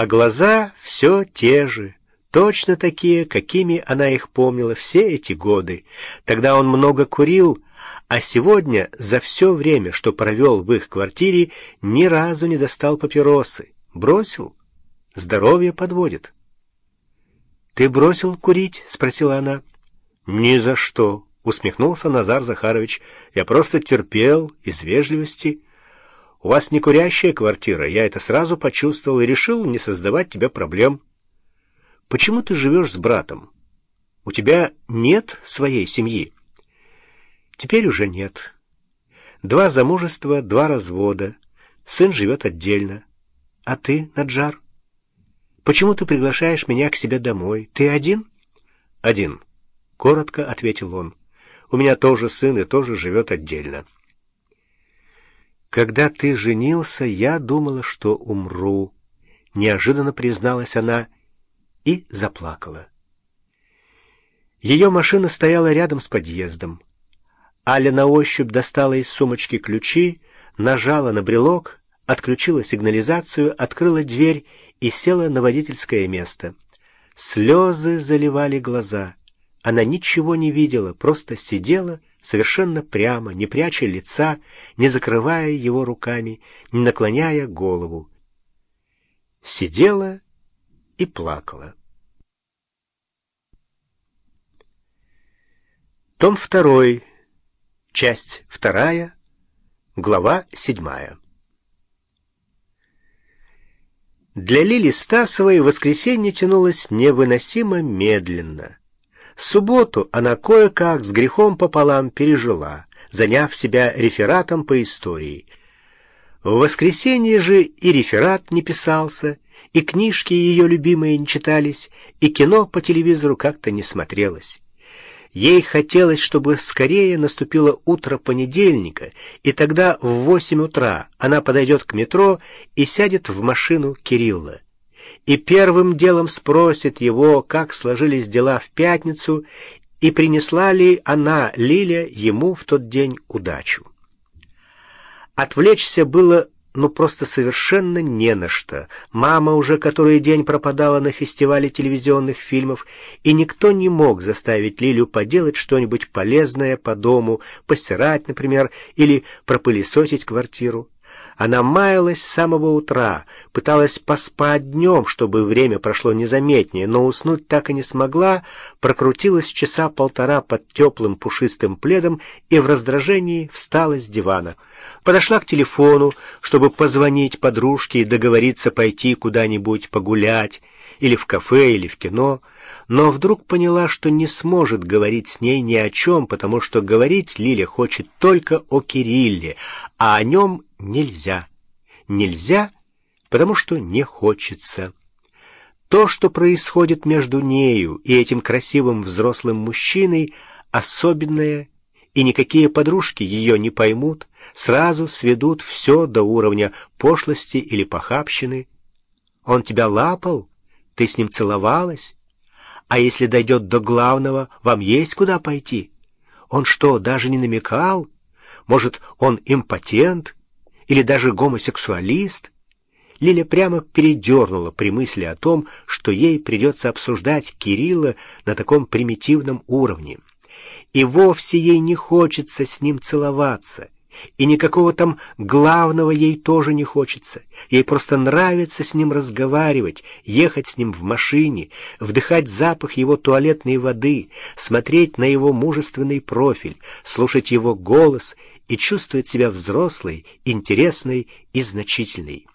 А глаза все те же, точно такие, какими она их помнила все эти годы. Тогда он много курил, а сегодня за все время, что провел в их квартире, ни разу не достал папиросы. Бросил. Здоровье подводит. «Ты бросил курить?» — спросила она. «Ни за что», — усмехнулся Назар Захарович. «Я просто терпел из вежливости». У вас не курящая квартира, я это сразу почувствовал и решил не создавать тебе проблем. Почему ты живешь с братом? У тебя нет своей семьи? Теперь уже нет. Два замужества, два развода. Сын живет отдельно. А ты, Наджар? Почему ты приглашаешь меня к себе домой? Ты один? Один, коротко ответил он. У меня тоже сын и тоже живет отдельно. «Когда ты женился, я думала, что умру», — неожиданно призналась она и заплакала. Ее машина стояла рядом с подъездом. Аля на ощупь достала из сумочки ключи, нажала на брелок, отключила сигнализацию, открыла дверь и села на водительское место. Слезы заливали глаза. Она ничего не видела, просто сидела совершенно прямо, не пряча лица, не закрывая его руками, не наклоняя голову. Сидела и плакала. Том второй, часть вторая, глава седьмая. Для Лили Стасовой воскресенье тянулось невыносимо медленно. Субботу она кое-как с грехом пополам пережила, заняв себя рефератом по истории. В воскресенье же и реферат не писался, и книжки ее любимые не читались, и кино по телевизору как-то не смотрелось. Ей хотелось, чтобы скорее наступило утро понедельника, и тогда в восемь утра она подойдет к метро и сядет в машину Кирилла и первым делом спросит его, как сложились дела в пятницу, и принесла ли она, Лиля, ему в тот день удачу. Отвлечься было ну просто совершенно не на что. Мама уже который день пропадала на фестивале телевизионных фильмов, и никто не мог заставить Лилю поделать что-нибудь полезное по дому, постирать, например, или пропылесосить квартиру. Она маялась с самого утра, пыталась поспать днем, чтобы время прошло незаметнее, но уснуть так и не смогла, прокрутилась часа полтора под теплым пушистым пледом и в раздражении встала с дивана. Подошла к телефону, чтобы позвонить подружке и договориться пойти куда-нибудь погулять, или в кафе, или в кино, но вдруг поняла, что не сможет говорить с ней ни о чем, потому что говорить Лиля хочет только о Кирилле, а о нем нельзя. Нельзя, потому что не хочется. То, что происходит между нею и этим красивым взрослым мужчиной, особенное, и никакие подружки ее не поймут, сразу сведут все до уровня пошлости или похабщины. Он тебя лапал, ты с ним целовалась, а если дойдет до главного, вам есть куда пойти. Он что, даже не намекал? Может, он импотент? Или даже гомосексуалист, Лиля прямо передернула при мысли о том, что ей придется обсуждать Кирилла на таком примитивном уровне. И вовсе ей не хочется с ним целоваться, и никакого там главного ей тоже не хочется. Ей просто нравится с ним разговаривать, ехать с ним в машине, вдыхать запах его туалетной воды, смотреть на его мужественный профиль, слушать его голос и чувствовать себя взрослой, интересной и значительной.